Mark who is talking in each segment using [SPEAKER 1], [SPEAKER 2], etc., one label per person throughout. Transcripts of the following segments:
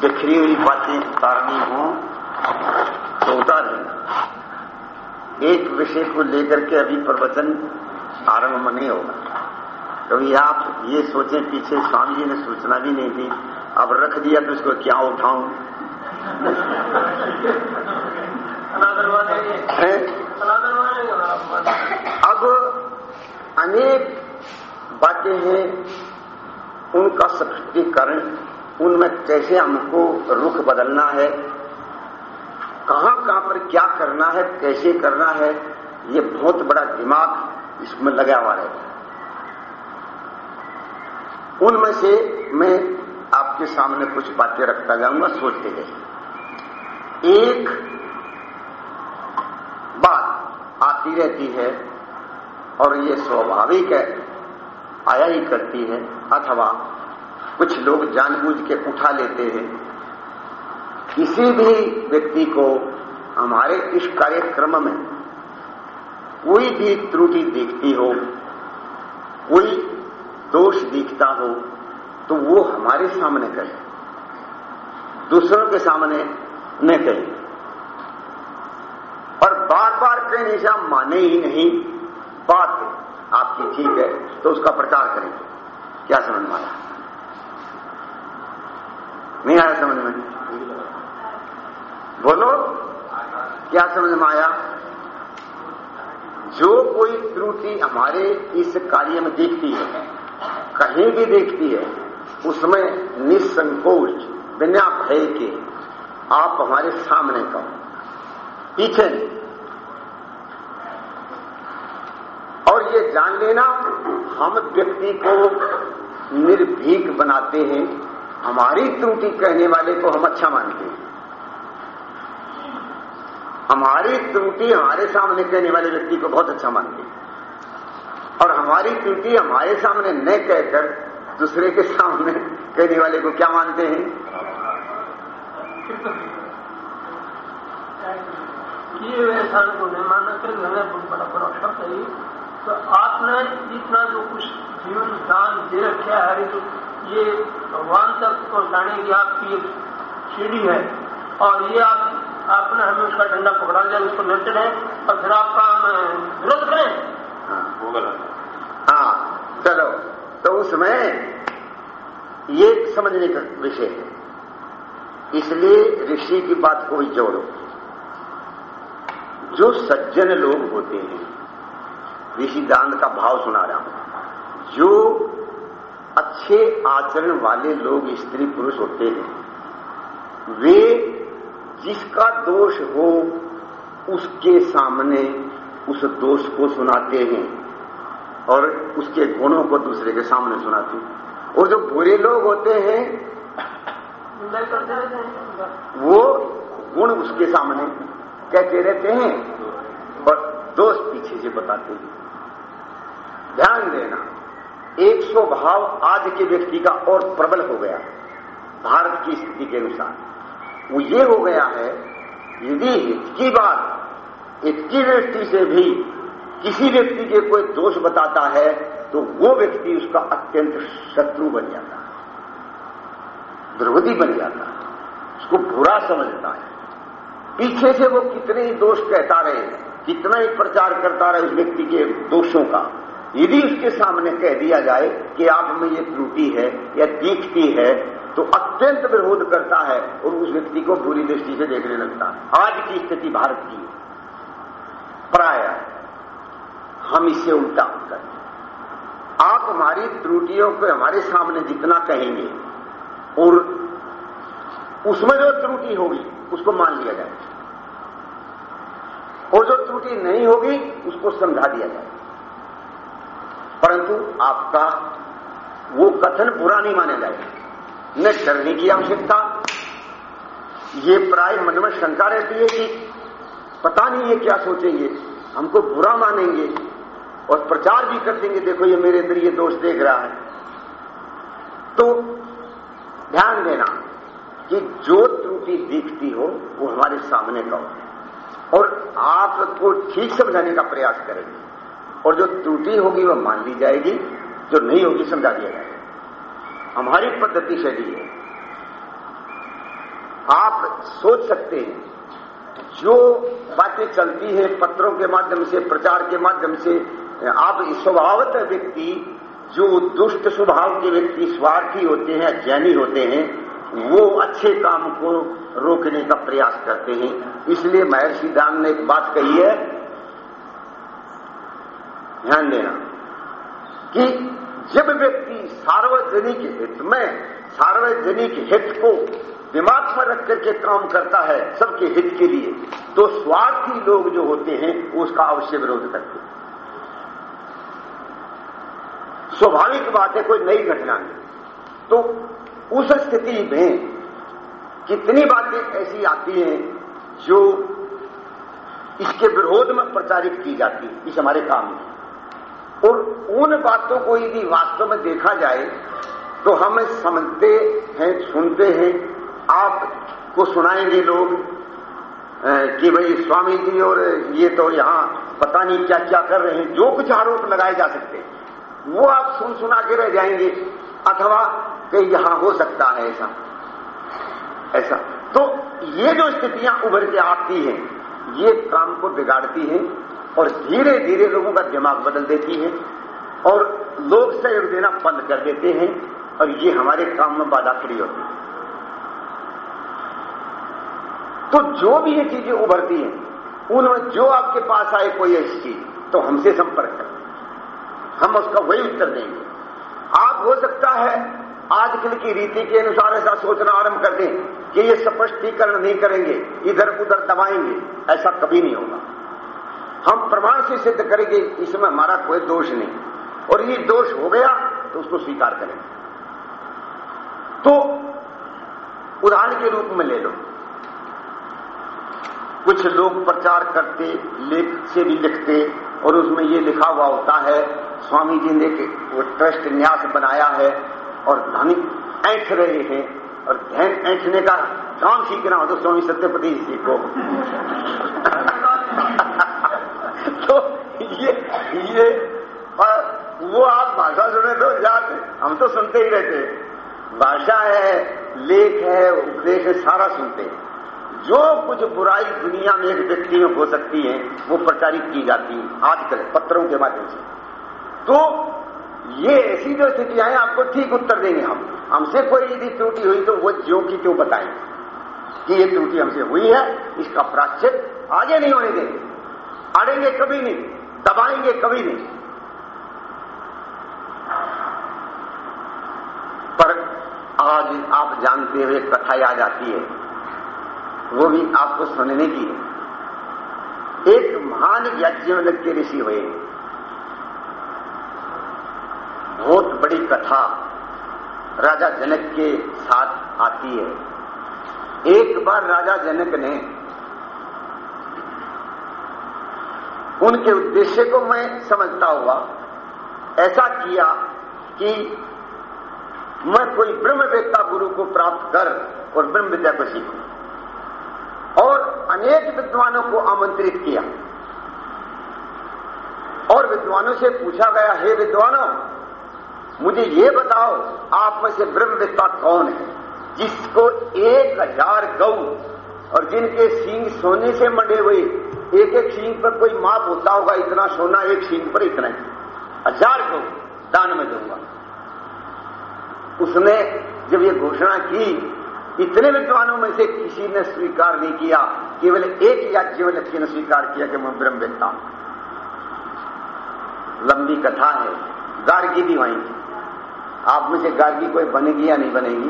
[SPEAKER 1] बिखरी हुई बातें उतारनी हो तो उतार एक विषय को लेकर के अभी प्रवचन आरंभ नहीं होगा। कभी आप ये सोचें, पीछे स्वामी जी ने सूचना भी नहीं दी। अब रख दिया तो इसको क्या उठाऊं? अब अनेक बातें हैं, उनका स्पष्टीकरण उनमें कैसे हमको रुख बदलना है? कहाँ कहाँ पर क्या करना है, कैसे करना है, ये बहुत बड़ा दिमाग इसमें लगा हुआ रहता उनमें से मैं आपके सामने कुछ बातें रखता जाऊँगा, सोचते गए एक बात आती रहती है और ये स्वाभाविक है, आया ही करती है, अथवा कुछ लोग जानबूझ के उठा लेते हैं। किसी भी व्यक्ति को हमारे इस कार्यक्रम में कोई भी त्रुटि दिखती हो, कोई दोष दिखता हो तो वो हमारे सामने कहे। दूसरों के सामने न कहे। और बार बार कहने से हम माने ही नहीं, बात आपकी ठीक है तो उसका प्रचार करेंगे। क्या समझ में आया नहीं आया समझ में? बोलो, क्या समझ में आया? जो कोई त्रुटि हमारे इस कार्य में देखती है, कहीं भी देखती है, उसमें निसंकोच, बिना भय के आप हमारे सामने कहो। पीछे और ये जान लेना, हम व्यक्ति को निर्भीक बनाते हैं हमारी त्रुटि कहने वाले को हम अच्छा मानते हैं। हमारी त्रुटि हमारे सामने कहने वाले व्यक्ति को बहुत अच्छा मानते हैं। और हमारी त्रुटि हमारे सामने न कहकर दूसरे के सामने कहने वाले को क्या मानते हैं?
[SPEAKER 2] ये इंसान को नहीं बहुत बड़ा बड़ा शब्द है तो आपने इतना जो कुछ जीवन दान दे रखा है ये भगवान तक पहुँचाने की आपकी एक सीढ़ी है और ये आप आपने हमें उसका डंडा पकड़ा दिया उसको न चढ़े और फिर आपका हम विरोध करें?
[SPEAKER 1] हाँ चलो। तो उसमें ये समझने का विषय है। इसलिए ऋषि की बात को भी जोड़ो। जो सज्जन लोग होते हैं ऋषि दान का भाव सुना रहा हूँ। जो अच्छे आचरण वाले लोग स्त्री पुरुष होते हैं। वे जिसका दोष हो, उसके सामने उस दोष को सुनाते हैं और उसके गुणों को दूसरे के सामने सुनाते हैं। और जो बुरे लोग होते हैं, वो गुण उसके सामने कहते रहते हैं और दोष पीछे से बताते हैं। ध्यान देना एक सौ भाव आज के व्यक्ति का और प्रबल हो गया भारत की स्थिति के अनुसार। वो ये हो गया है, यदि हित की बात इसकी दृष्टि से भी किसी व्यक्ति के कोई दोष बताता है तो वो व्यक्ति उसका अत्यंत शत्रु बन जाता है, द्रौपदी बन जाता है, उसको बुरा समझता है। पीछे से वो कितने ही दोष कहता रहे, कितना ही प्रचार करता रहे उस व्यक्ति के दोषों का यदि उसके सामने कह दिया जाए कि आप में ये त्रुटि है या दिखती है तो अत्यंत विरोध करता है और उस व्यक्ति को बुरी दृष्टि से देखने लगता है। आज की स्थिति भारत की प्राय हम इससे उल्टा करते आप हमारी त्रुटियों को हमारे सामने जितना कहेंगे और उसमें जो त्रुटि होगी, उसको मान लिया जाए। और जो त्रुटि नहीं होगी, उसको समझा दिया जाए। परंतु आपका वो कथन बुरा नहीं माना जाएगा। न डरने की आवश्यकता, ये प्राय मन में शंका रहती है कि पता नहीं ये क्या सोचेंगे। हमको बुरा मानेंगे और प्रचार भी कर देंगे, देखो ये मेरे अंदर ये दोष देख रहा है। तो ध्यान देना कि जो त्रुटि दिखती हो, वो हमारे सामने का हो और आपको ठीक समझाने का प्रयास करेंगे। और जो त्रुटि होगी वह मान ली जाएगी, जो नहीं होगी समझा दिया जाएगा। हमारी पद्धति शैली है। आप सोच सकते हैं, जो बातें चलती हैं पत्रों के माध्यम से, प्रचार के माध्यम से, आप स्वभावत व्यक्ति, जो दुष्ट स्वभाव के व्यक्ति स्वार्थी होते हैं जैनी होते हैं, वो अच्छे काम को रोकने का प्रयास करते हैं। इसलिए महर्षि दान ने एक बात कही है ध्यान देना कि जब व्यक्ति सार्वजनिक हित में, सार्वजनिक हित को दिमाग पर रख करके काम करता है सबके हित के लिए तो स्वार्थी लोग जो होते हैं उसका अवश्य विरोध करते हैं। स्वाभाविक बात है, कोई नई घटना नहीं। तो उस स्थिति में कितनी बातें ऐसी आती हैं जो इसके विरोध में प्रचारित की जाती है, इस हमारे काम में। और उन बातों को यदि वास्तव में देखा जाए तो हम समझते हैं, सुनते हैं। आपको सुनाएँगे लोग कि भाई स्वामी जी और ये तो यहाँ पता नहीं क्या क्या कर रहे हैं, जो कुछ आरोप लगाए जा सकते हैं, वो आप सुन सुना के रह जाएँगे, अथवा कि यहाँ हो सकता है ऐसा। ऐसा। तो ये जो स्थितियाँ उभर के आती हैं, ये काम को बिगाड़ती हैं और धीरे धीरे लोगों का दिमाग बदल देती है और लोग सहयोग देना बंद कर देते हैं और ये हमारे काम में बाधा खड़ी होती है। तो जो भी ये चीज़ें उभरती हैं उनमें जो आपके पास आए कोई ऐसी चीज़ तो हमसे संपर्क करें। हम उसका वही उत्तर देंगे। आप, हो सकता है, आजकल की रीति के अनुसार ऐसा सोचना आरंभ कर दें कि ये स्पष्टीकरण नहीं करेंगे इधर उधर दबाएँगे, ऐसा कभी नहीं होगा। हम प्रमाण से सिद्ध करेंगे, इसमें हमारा कोई दोष नहीं। और ये दोष हो गया तो उसको स्वीकार करेंगे तो उदाहरण के रूप में ले लो। कुछ लोग प्रचार करते, लेख से भी लिखते, और उसमें ये लिखा हुआ होता है, स्वामी जी ने वो ट्रस्ट न्यास बनाया है, और धन ऐठ रहे हैं, और धन ऐठने का काम सीखना हो तो स्वामी सत्यपति जी को। तो ये ये, और वो आप भाषा सुने तो याद हम तो सुनते ही रहते भाषा है, लेख है, उपदेश है, सारा सुनते हैं। जो कुछ बुराई दुनिया में एक व्यक्ति में हो सकती है, वो प्रचारित की जाती है, आजकल, पत्रों के माध्यम से। तो ये ऐसी जो स्थितियाँ हैं आपको ठीक उत्तर देंगे हम। हमसे कोई यदि त्रुटि हुई तो वो ज्यो की क्यों बताएँगे कि ये त्रुटि हमसे हुई है, इसका प्राश्चित आगे नहीं होने देंगे। अड़ेंगे कभी नहीं, दबाएँगे कभी नहीं। पर आज आप जानते हुए कथा याद आती है, वो भी आपको सुनने की है। एक महान यज्ञवल के ऋषि हुए। बहुत बड़ी कथा राजा जनक के साथ आती है। एक बार राजा जनक ने उनके उद्देश्य को मैं समझता हुआ ऐसा किया कि मैं कोई ब्रह्मवेत्ता गुरु को प्राप्त कर और ब्रह्म विद्या को सीखूं। और अनेक विद्वानों को आमंत्रित किया। और विद्वानों से पूछा गया, हे विद्वानों, मुझे ये बताओ, आप में से ब्रह्मवेत्ता कौन है, जिसको एक हज़ार गौ और जिनके सींग सोने से मंडे हुए एक एक सींग पर कोई माप होता होगा, इतना सोना एक सींग पर इतना ही। हज़ार को दान में दूँगा। उसने जब ये घोषणा की, इतने विद्वानों में से किसी ने स्वीकार नहीं किया, केवल एक याज्ञवल्क्य ने स्वीकार किया कि मैं ब्रह्मवेत्ता हूँ। लंबी कथा है, गार्गी भी वहीं। आप में से गार्गी कोई बनेगी या नहीं बनेगी?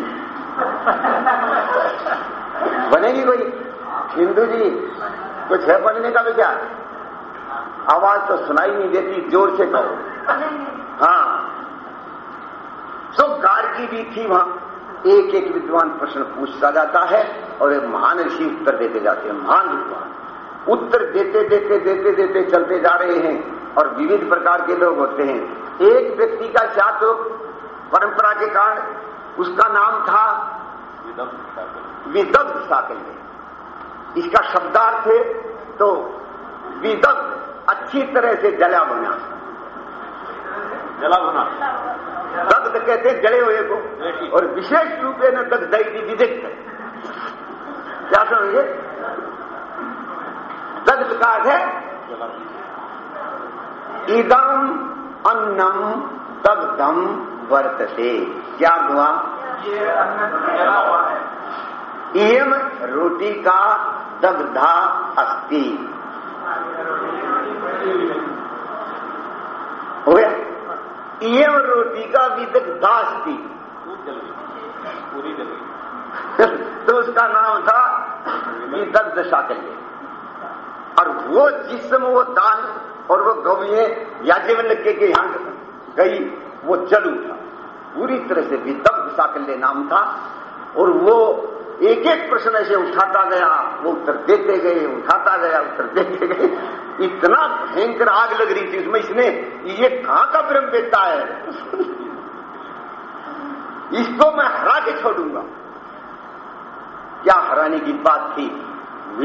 [SPEAKER 1] बनेगी कोई? हिंदू जी कुछ है बनने का विचार आवाज़ तो सुनाई नहीं देती ज़ोर से कहो। हाँ। तो गार्गी भी थी वहाँ। एक एक विद्वान प्रश्न पूछता जाता है और एक महान ऋषि उत्तर देते जाते हैं। महान विद्वान। उत्तर देते देते देते देते चलते जा रहे हैं और विविध प्रकार के लोग होते हैं। एक व्यक्ति का क्या तो परंपरा के कारण उसका नाम था विदग्ध साकल्य इसका शब्दार्थ है तो विदग्ध अच्छी तरह से जला बना।
[SPEAKER 3] जला बना।
[SPEAKER 1] दग्ध कहते हैं जड़े हुए को। और विशेष रूप में दग्ध विदिग्ध लीजिए दग्ध का है इदम अन्नम दग्धम वर्तते। क्या हुआ?
[SPEAKER 2] ये अन्न जला हुआ है।
[SPEAKER 1] इम रोटी का दग्धा अस्ति। हो गया? इम रोटी का विदग्धा अस्ति। तो उसका नाम था विदग्ध शाकल्य और वो जिस समय वो दान और वो गौए याज्ञवल्क्य के यहाँ गई, वो जल उठा पूरी तरह से विदग्ध साकल्य नाम था। और वो एक एक प्रश्न ऐसे उठाता गया। वो उत्तर देते गए, उठाता गया, उत्तर देते गए। इतना भयंकर आग लग रही थी उसमें इसने ये कहाँ का ब्रह्म देता है? इसको मैं हरा के छोड़ूँगा। क्या हराने की बात थी?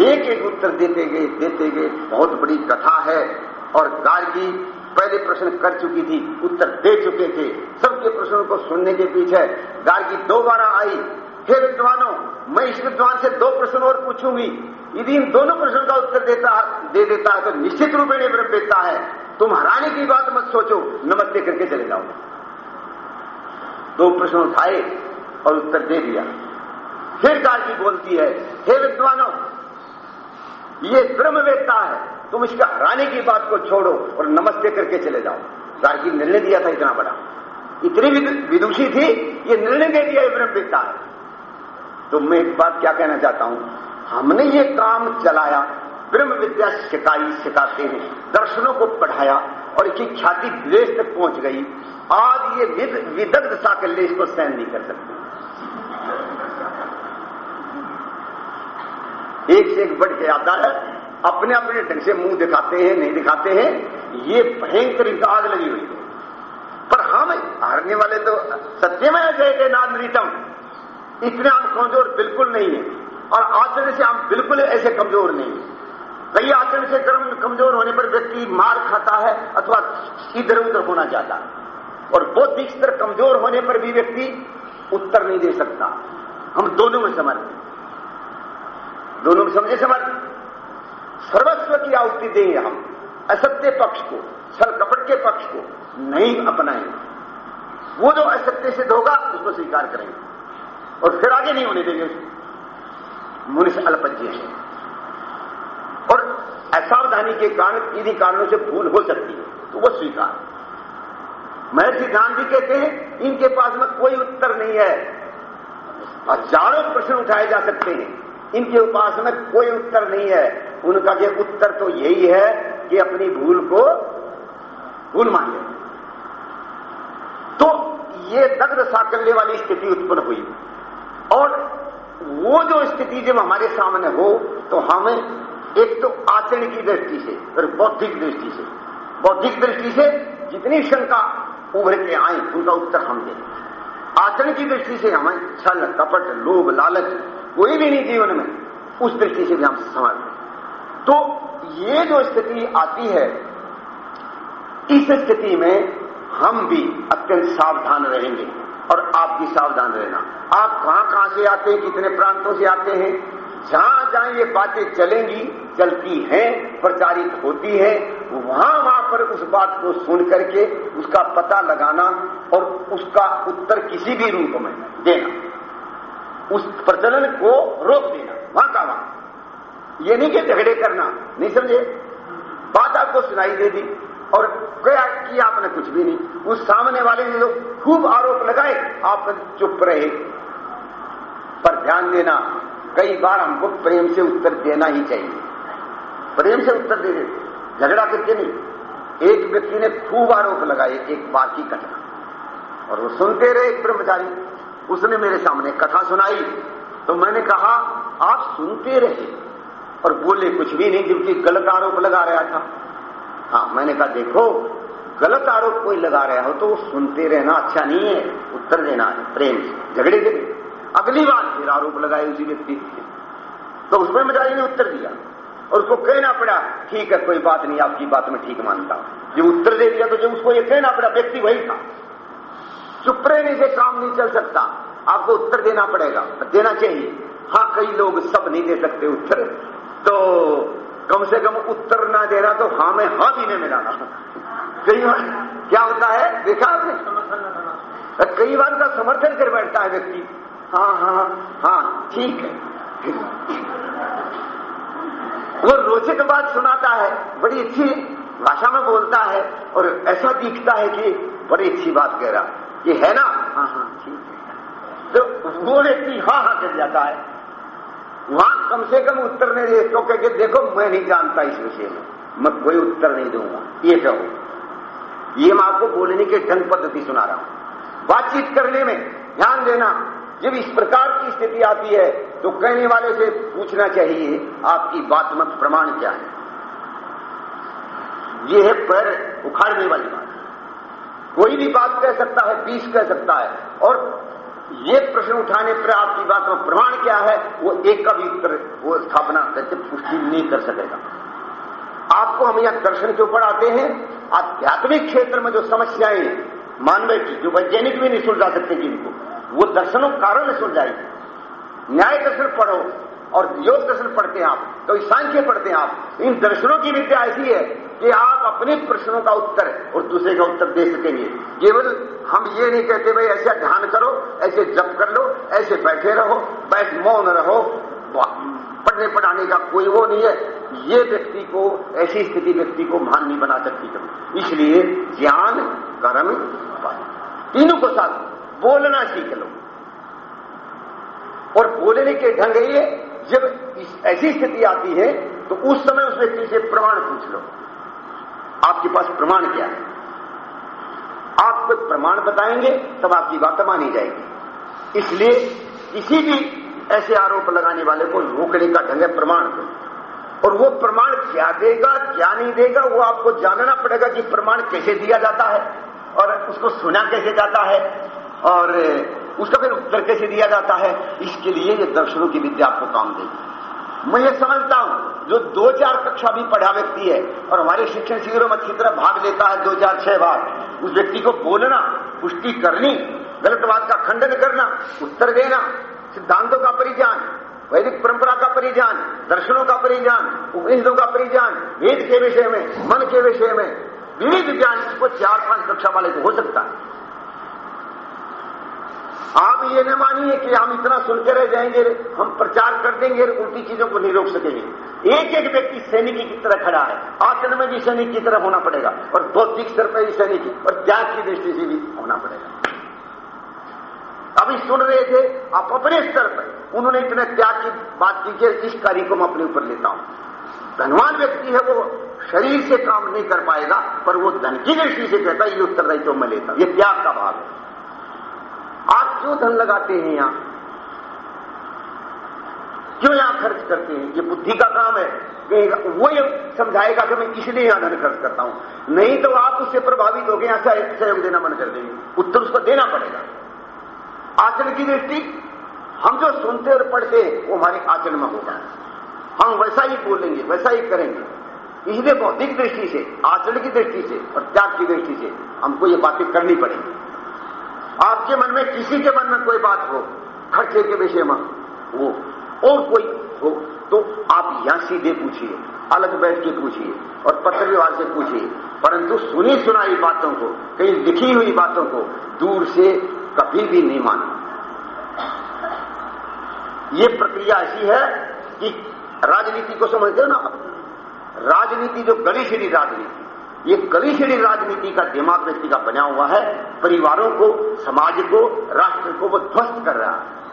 [SPEAKER 1] एक एक उत्तर देते गए देते गए। बहुत बड़ी कथा है। और गार्गी पहले प्रश्न कर चुकी थी, उत्तर दे चुके थे। सबके प्रश्नों को सुनने के पीछे गार्गी दोबारा आई। हे विद्वानों, मैं इस विद्वान से दो प्रश्न और पूछूँगी। यदि इन दोनों प्रश्नों का उत्तर देता, दे देता है तो निश्चित रूप में ब्रह्म देता है। तुम हराने की बात मत सोचो, नमस्ते करके चले जाओ। दो प्रश्न उठाए और उत्तर दे दिया। फिर गार्गी बोलती है, हे विद्वानों, ये ब्रह्म वेदता है, तुम इसका हराने की बात को छोड़ो और नमस्ते करके चले जाओ। गार्गी निर्णय दिया था इतना बड़ा। इतनी विदुषी थी, ये निर्णय दे दिया ब्रह्म वेदता है। तो मैं एक बात क्या कहना चाहता हूँ? हमने ये काम चलाया ब्रह्म विद्या सिखाई सिखाते हैं दर्शनों को पढ़ाया और इसकी ख्याति विदेश तक पहुँच गई। आज ये विद, विदग्ध साकल्य इसको सहन नहीं कर सकते। एक से एक बढ़ के आता है अपने अपने ढंग से मुँह दिखाते हैं नहीं दिखाते हैं ये भयंकर आग लगी हुई है। पर हम हारने वाले तो सत्यमय जय के नाम रीतम। इतने हम कमज़ोर बिल्कुल नहीं है। और आचरण से हम बिल्कुल ऐसे कमज़ोर नहीं है। कई आचरण से कर्म कमज़ोर होने पर व्यक्ति मार खाता है अथवा इधर उधर होना चाहता है। और बौद्धिक स्तर कमज़ोर होने पर भी व्यक्ति उत्तर नहीं दे सकता। हम दोनों में समर्थ दोनों में समझे समर्थ सर्वस्व की आहुति देंगे हम। असत्य पक्ष को छल कपट के पक्ष को नहीं अपनाएँगे। वो जो असत्य सिद्ध होगा, उसको स्वीकार करेंगे। और फिर आगे नहीं होने देंगे मनुष्य अल्पज्ञ है। और असावधानी के कारण इन्हीं कारणों से भूल हो सकती है। तो वो स्वीकार। महर्षि गांधी कहते हैं, इनके पास में कोई उत्तर नहीं है। हज़ारों प्रश्न उठाए जा सकते हैं। इनके उपास में कोई उत्तर नहीं है। उनका ये उत्तर तो यही है कि अपनी भूल को भूल मान ले तो ये दग्ध साकल्य वाली स्थिति उत्पन्न हुई। और वो जो स्थिति जब हमारे सामने हो तो हमें एक तो आचरण की दृष्टि से, और बौद्धिक दृष्टि से, बौद्धिक दृष्टि से जितनी शंका उभर के आए, उनका उत्तर हम दें। आचरण की दृष्टि से हमें छल, कपट, लोभ, लालच, कोई भी नहीं जीवन में, उस दृष्टि से भी हम समझ तो ये जो स्थिति आती है, इस स्थिति में हम भी अत्यंत सावधान रहेंगे। और आप भी सावधान रहना। आप कहाँ कहाँ से आते हैं, कितने प्रांतों से आते हैं? जहाँ जहाँ ये बातें चलेंगी, चलती हैं, प्रचारित होती है, वहाँ वहाँ पर उस बात को सुन करके उसका पता लगाना और उसका उत्तर किसी भी रूप में देना। उस प्रचलन को रोक देना, वहाँ का वहाँ। ये नहीं कि झगड़े करना, नहीं समझे? बात आपको सुनाई दे दी। और क्या किया आपने कुछ भी नहीं। उस सामने वाले ने जो खूब आरोप लगाए, आप चुप रहे। पर ध्यान देना, कई बार हमको प्रेम से उत्तर देना ही चाहिए। प्रेम से उत्तर दे झगड़ा करके नहीं। एक व्यक्ति ने खूब आरोप लगाए, एक बार की घटना और वो सुनते रहे एक ब्रह्मचारी। उसने मेरे सामने कथा सुनाई। तो मैंने कहा, आप सुनते रहे। और बोले, कुछ भी नहीं जबकि गलत आरोप लगा रहा था। हाँ मैंने कहा, देखो, गलत आरोप कोई लगा रहा हो तो वो सुनते रहना अच्छा नहीं है, उत्तर देना है, प्रेम से, झगड़े के अगली बार फिर आरोप लगाए उसी व्यक्ति तो उसमें मजारी ने उत्तर दिया और उसको कहना पड़ा, ठीक है, कोई बात नहीं, आपकी बात में ठीक मानता जो उत्तर दे दिया तो जो उसको ये कहना पड़ा, व्यक्ति वही था। चुप रहने से काम नहीं चल सकता, आपको उत्तर देना पड़ेगा, देना चाहिए। हाँ कई लोग सब नहीं दे सकते उत्तर। तो कम से कम उत्तर ना देना तो हाँ में हाँ भी नहीं मिलाना। कई बार क्या होता है? देखा आपने?
[SPEAKER 2] समर्थन
[SPEAKER 1] कई बार का समर्थन कर बैठता है व्यक्ति। हाँ हाँ हाँ ठीक है। वो रोचक बात सुनाता है, बड़ी अच्छी भाषा में बोलता है और ऐसा दिखता है कि बड़ी अच्छी बात कह रहा। ये है ना? हाँ हाँ ठीक है। तो वो व्यक्ति हाँ हाँ कर जाता है। वहाँ कम से कम उत्तर नहीं दे तो कह देखो, मैं नहीं जानता इस विषय में। मैं कोई उत्तर नहीं दूँगा। ये कहो। ये मैं आपको बोलने के ढंग पद्धति सुना रहा हूँ। बातचीत करने में ध्यान देना, जब इस प्रकार की स्थिति आती है तो कहने वाले से पूछना चाहिए, आपकी बात मत प्रमाण क्या है? ये है पैर उखाड़ने वाली बात। कोई भी बात कह सकता है, बीस कह सकता है, और ये प्रश्न उठाने पर आपकी बात में प्रमाण क्या है वो एक का भी कर, वो स्थापना करके पुष्टि नहीं कर सकेगा। आपको हम यहाँ दर्शन के ऊपर आते हैं आध्यात्मिक क्षेत्र में जो समस्याएँ मानव की जो वैज्ञानिक भी नहीं सुलझा सकते जिनको वो दर्शनों कारण सुलझाएगी न्याय दर्शन पढ़ो और योग दर्शन पढ़ते हैं आप तो सांख्य पढ़ते हैं आप। इन दर्शनों की विद्या ऐसी है कि आप अपने प्रश्नों का उत्तर और दूसरे का उत्तर दे सकेंगे। केवल हम ये नहीं कहते, भाई ऐसा ध्यान करो, ऐसे जप कर लो, ऐसे बैठे रहो, बैठ मौन रहो। पढ़ने पढ़ाने का कोई वो नहीं है। ये व्यक्ति को, ऐसी स्थिति व्यक्ति को महान नहीं बना सकती कभी। इसलिए ज्ञान, कर्म तीनों को साथ बोलना सीख लो। और बोलने के ढंग ये जब ऐसी स्थिति आती है तो उस समय उस व्यक्ति से प्रमाण पूछ लो। आपके पास प्रमाण क्या है? आप कोई प्रमाण बताएँगे, तब आपकी बात मानी जाएगी। इसलिए किसी भी ऐसे आरोप लगाने वाले को रोकने का ढंग है प्रमाण को। और वो प्रमाण क्या देगा, क्या नहीं देगा, वो आपको जानना पड़ेगा कि प्रमाण कैसे दिया जाता है, और उसको सुना कैसे जाता है। और उसका फिर उत्तर कैसे दिया जाता है। इसके लिए ये दर्शनों की विद्या आपको काम देगी। मैं ये समझता हूँ, जो दो चार कक्षा भी पढ़ा व्यक्ति है और हमारे शिक्षण शिविरों में अच्छी तरह भाग लेता है दो चार छह बार, उस व्यक्ति को बोलना, पुष्टि करनी गलत बात का खंडन करना, उत्तर देना, सिद्धांतों का परिज्ञान, वैदिक परंपरा का परिज्ञान, दर्शनों का परिज्ञान, उपनिषदों का परिज्ञान, वेद के विषय में, मन के विषय में, विविध ज्ञान, इसको चार पाँच कक्षा वाले को हो सकता है। आप ये न मानिए कि हम इतना सुनकर रह जाएँगे, हम प्रचार कर देंगे, उल्टी चीज़ों को नहीं रोक सकेंगे। एक एक व्यक्ति सैनिक की तरह खड़ा है। आचरण में भी सैनिक की तरह होना पड़ेगा, और बौद्धिक स्तर पर भी सैनिक, और त्याग की दृष्टि से भी होना पड़ेगा। अभी सुन रहे थे, आप अपने स्तर पर, उन्होंने इतने त्याग की बात की इस कार्य को मैं अपने ऊपर लेता हूँ। धनवान व्यक्ति है वो, शरीर से काम नहीं कर पाएगा, पर वो धन की दृष्टि से कहता है, ये उत्तरदायित्व मैं लेता हूँ। ये त्याग का भाव है। क्यों धन लगाते हैं यहाँ? क्यों यहाँ खर्च करते हैं? ये बुद्धि का काम है वो ये समझाएगा कि मैं इसलिए यहाँ धन खर्च करता हूँ। नहीं तो आप उससे प्रभावित हो गए यहाँ सहयोग देना मन कर देंगे। उत्तर उसको देना पड़ेगा। आचरण की दृष्टि, हम जो सुनते और पढ़ते हैं, वो हमारे आचरण में होगा हम वैसा ही बोलेंगे, वैसा ही करेंगे। इसलिए बौद्धिक दृष्टि से आचरण की दृष्टि से और त्याग की दृष्टि से हमको ये बातें करनी पड़ेगी। आपके मन में किसी के मन में कोई बात हो खर्चे के विषय में वो और कोई हो तो आप यहाँ सीधे पूछिए, अलग बैठ के पूछिए, और पत्र व्यवहार से पूछिए। परंतु सुनी सुनाई बातों को, कहीं लिखी हुई बातों को दूर से कभी भी नहीं मानना। ये प्रक्रिया ऐसी है कि राजनीति को समझते हो ना राजनीति जो गली सीधी राजनीति ये सीढ़ी राजनीति का व्यक्ति का बना हुआ है। परिवारों को, समाज को, राष्ट्र को वो ध्वस्त कर रहा है।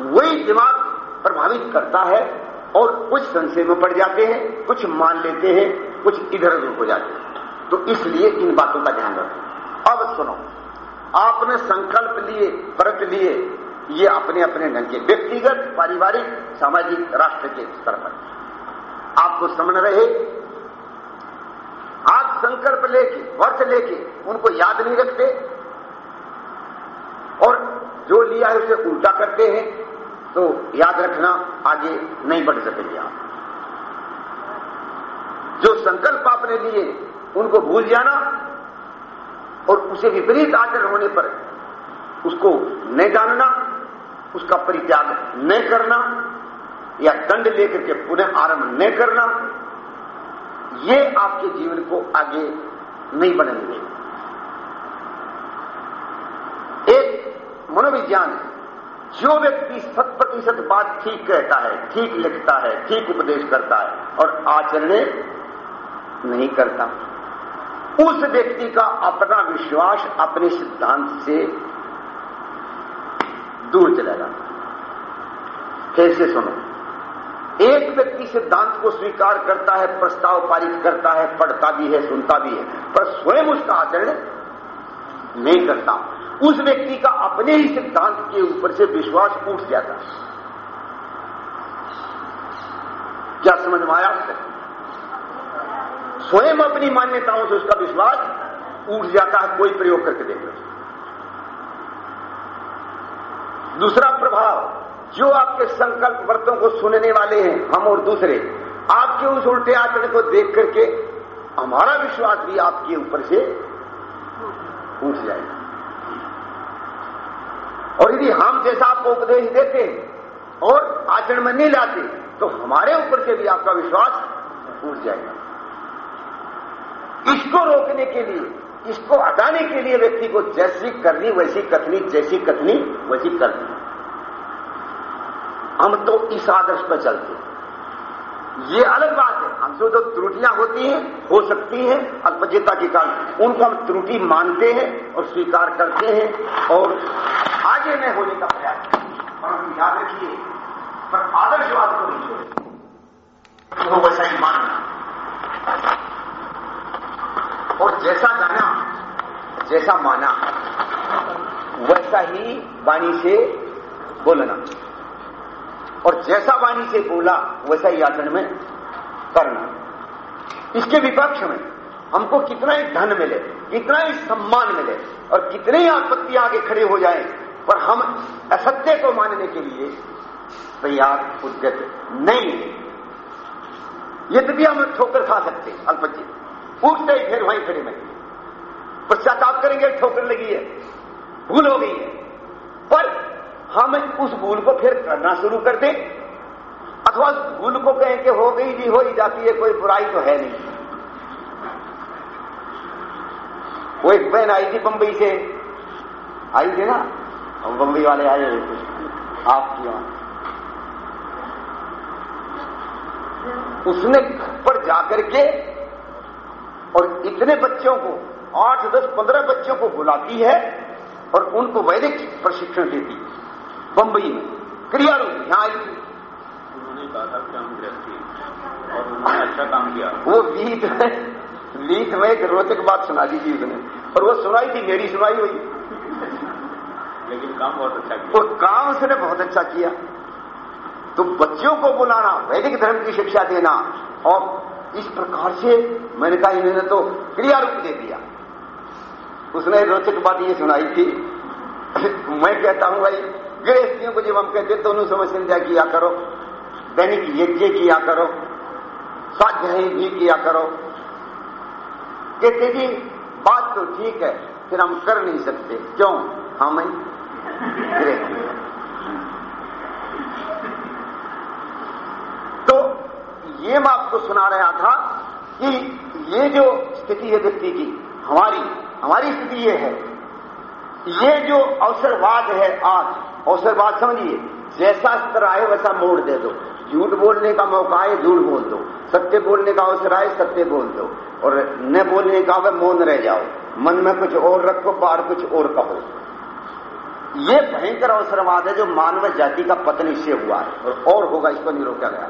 [SPEAKER 1] वही दिमाग प्रभावित करता है और कुछ संशय में पड़ जाते हैं, कुछ मान लेते हैं, कुछ इधर उधर हो जाते हैं। तो इसलिए इन बातों का ध्यान रखें। अब सुनो, आपने संकल्प लिए व्रत लिए, ये अपने अपने ढंग के व्यक्तिगत, पारिवारिक, सामाजिक, राष्ट्र के स्तर पर। आपको समझ रहे संकल्प लेके वर्ष लेके उनको याद नहीं रखते और जो लिया है उसे उल्टा करते हैं तो याद रखना आगे नहीं बढ़ सकेंगे आप। जो संकल्प आपने लिए, उनको भूल जाना और उसे विपरीत आचरण होने पर उसको नहीं जानना उसका परित्याग न करना या दंड लेकर के पुनः आरंभ न करना ये आपके जीवन को आगे नहीं बढ़ने एक मनोविज्ञान जो व्यक्ति शत प्रतिशत बात ठीक कहता है, ठीक लिखता है, ठीक उपदेश करता है और आचरण नहीं करता, उस व्यक्ति का अपना विश्वास अपने सिद्धांत से दूर चला जाता फिर से सुनो। एक व्यक्ति सिद्धांत को स्वीकार करता है, प्रस्ताव पारित करता है, पढ़ता भी है, सुनता भी है, पर स्वयं उसका आचरण नहीं करता। उस व्यक्ति का अपने ही सिद्धांत के ऊपर से विश्वास उठ जाता। क्या समझ में आया स्वयं अपनी मान्यताओं से उसका विश्वास उठ जाता है, कोई प्रयोग करके देख दूसरा प्रभाव जो आपके संकल्प व्रतों को सुनने वाले हैं, हम और दूसरे, आपके उस उल्टे आचरण को देख करके हमारा विश्वास भी आपके ऊपर से उठ जाएगा। और यदि हम जैसा आपको उपदेश देते और आचरण में नहीं लाते तो हमारे ऊपर से भी आपका विश्वास उठ जाएगा। इसको रोकने के लिए, इसको हटाने के लिए व्यक्ति को जैसी करनी, वैसी कथनी, जैसी कथनी, वैसी करनी। हम तो इस आदर्श पर चलते ये अलग बात है। हमसे जो त्रुटियाँ होती हैं, हो सकती हैं अल्पज्यता के कारण। उनको हम त्रुटि मानते हैं और स्वीकार करते हैं और आगे में होने का प्रयास और हम याद रखिए, पर आदर्शवाद को नहीं छोड़े। वो वैसा ही मानना। और जैसा जाना, जैसा माना, वैसा ही वाणी से बोलना। और जैसा वाणी से बोला, वैसा ही आचरण में करना। इसके विपक्ष में हमको कितना ही धन मिले, कितना ही सम्मान मिले और कितने ही आपत्ति आगे खड़े हो जाए, पर हम असत्य को मानने के लिए तैयार उद्यत नहीं है। यद्यपि हम ठोकर खा सकते अल्पज्ञ। पूछते ही फिर वहीं खड़े में पश्चाताप करेंगे, ठोकर लगी है। भूल हो गई है। पर हम उस भूल को फिर करना शुरू कर दें। अथवा उस भूल को कहें कि हो गई जी, हो ही जाती है, कोई बुराई तो है नहीं। वो एक बहन आई थी बंबई से। आई थी ना? हम बंबई वाले आए हुए थे। आपकी वहाँ उसने घर पर जाकर के और इतने बच्चों को, आठ, दस, पंद्रह बच्चों को बुलाती है और उनको वैदिक प्रशिक्षण देती बंबई में। क्रिया रूप यहाँ आई थी।
[SPEAKER 3] उन्होंने कहा कि हम गृहस्थी और उन्होंने अच्छा काम किया।
[SPEAKER 1] वो गीत में गीत में एक रोचक बात सुना दी थी उसने। और वो सुनाई थी मेरी सुनाई हुई।
[SPEAKER 3] लेकिन काम बहुत अच्छा किया।
[SPEAKER 1] वो काम उसने बहुत अच्छा किया। तो बच्चों को बुलाना वैदिक धर्म की शिक्षा देना। और इस प्रकार से मैंने कहा इन्होंने तो क्रिया रूप दे दिया। उसने रोचक बात ये सुनाई थी। मैं कहता हूँ भाई गृहस्थियों को जब हम कहते तो दोनों समय संध्या किया करो। दैनिक यज्ञ किया करो। स्वाध्याय भी किया करो। कहते, जी, बात तो ठीक है, फिर हम कर नहीं सकते। क्यों? हम गृहस्थी तो ये मैं आपको सुना रहा था कि ये जो स्थिति है व्यक्ति की, हमारी हमारी स्थिति ये है। ये जो अवसरवाद है आज अवसरवाद समझिए जैसा स्तर आए वैसा मोड़ दे दो। झूठ बोलने का मौका आए झूठ बोल दो। सत्य बोलने का अवसर आए सत्य बोल दो। और न बोलने का वह मौन रह जाओ। मन में कुछ और रखो बाहर कुछ और कहो। ये भयंकर अवसरवाद है जो मानव जाति का पतन इससे हुआ है। और, और होगा इसको नहीं रोका गया।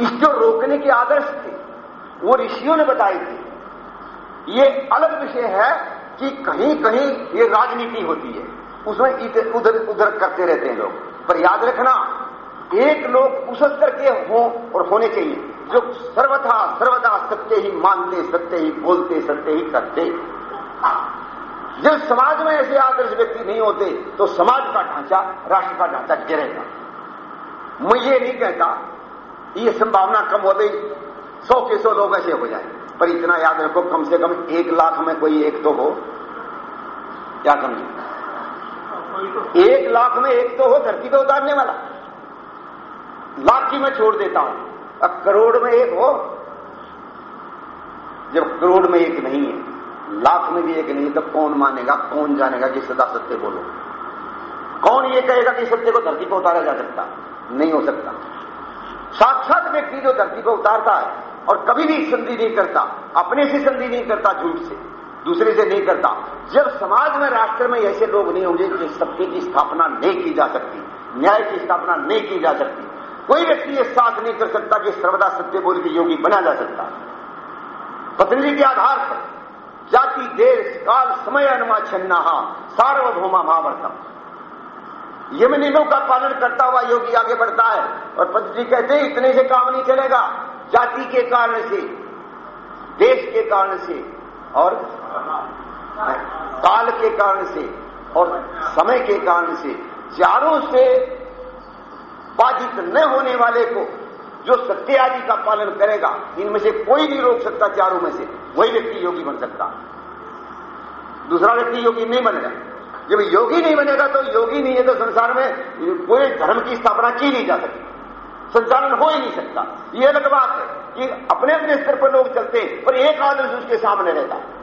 [SPEAKER 1] इसको रोकने के आदर्श थे। वो ऋषियों ने बताए थे। ये अलग विषय है कि कहीं कहीं ये राजनीति होती है। उसमें उधर उधर करते रहते हैं लोग। पर याद रखना, एक लोग उस स्तर के हों और होने चाहिए, जो सर्वथा, सर्वदा सत्य ही मानते, सत्य ही बोलते, सत्य ही करते। जब समाज में ऐसे आदर्श व्यक्ति नहीं होते तो समाज का ढांचा, राष्ट्र का ढांचा गिरेगा मैं ये नहीं कहता, ये संभावना कम हो गई, सौ के सौ लोग ऐसे हो जाए। पर इतना याद रखो, कम से कम एक लाख में कोई एक तो हो। क्या कम
[SPEAKER 2] कोई
[SPEAKER 1] एक लाख में एक तो हो धरती पे उतारने वाला। लाख की मैं छोड़ देता हूँ। अब करोड़ में एक हो, जब करोड़ में एक नहीं है, लाख में भी एक नहीं तो कौन मानेगा, कौन जानेगा कि सदा सत्य बोलो? कौन ये कहेगा कि सत्य को धरती पर उतारा जा सकता? नहीं हो सकता। साक्षात व्यक्ति जो धरती पर उतारता है और कभी भी संधि नहीं करता, अपने से संधि नहीं करता, झूठ से। दूसरे से नहीं करता। जब समाज में, राष्ट्र में ऐसे लोग नहीं होंगे कि सत्य की स्थापना नहीं की जा सकती, न्याय की स्थापना नहीं की जा सकती। कोई व्यक्ति ये साथ नहीं कर सकता कि सर्वदा सत्य बोल के योगी बना जा सकता। पत्नी के आधार पर जाति, देश, काल, समय अनुमा छन्ना सार्वभौमा महावर्तम। यम नियमों का पालन करता हुआ योगी आगे बढ़ता है और पत्नी कहते इतने से काम नहीं चलेगा। जाति के कारण से, देश के कारण से और काल के कारण से और समय के कारण से चारों से बाधित न होने वाले को जो सत्य आदि का पालन करेगा, इनमें से कोई नहीं रोक सकता चारों में से, वही व्यक्ति योगी बन सकता। दूसरा व्यक्ति योगी नहीं बनेगा। जब योगी नहीं बनेगा तो योगी नहीं है तो संसार में कोई धर्म की स्थापना की नहीं जा सकती। संचालन हो ही नहीं सकता। यह अलग बात है। कि अपने अपने स्तर पर लोग चलते पर एक आदर्श उसके सामने रहता है।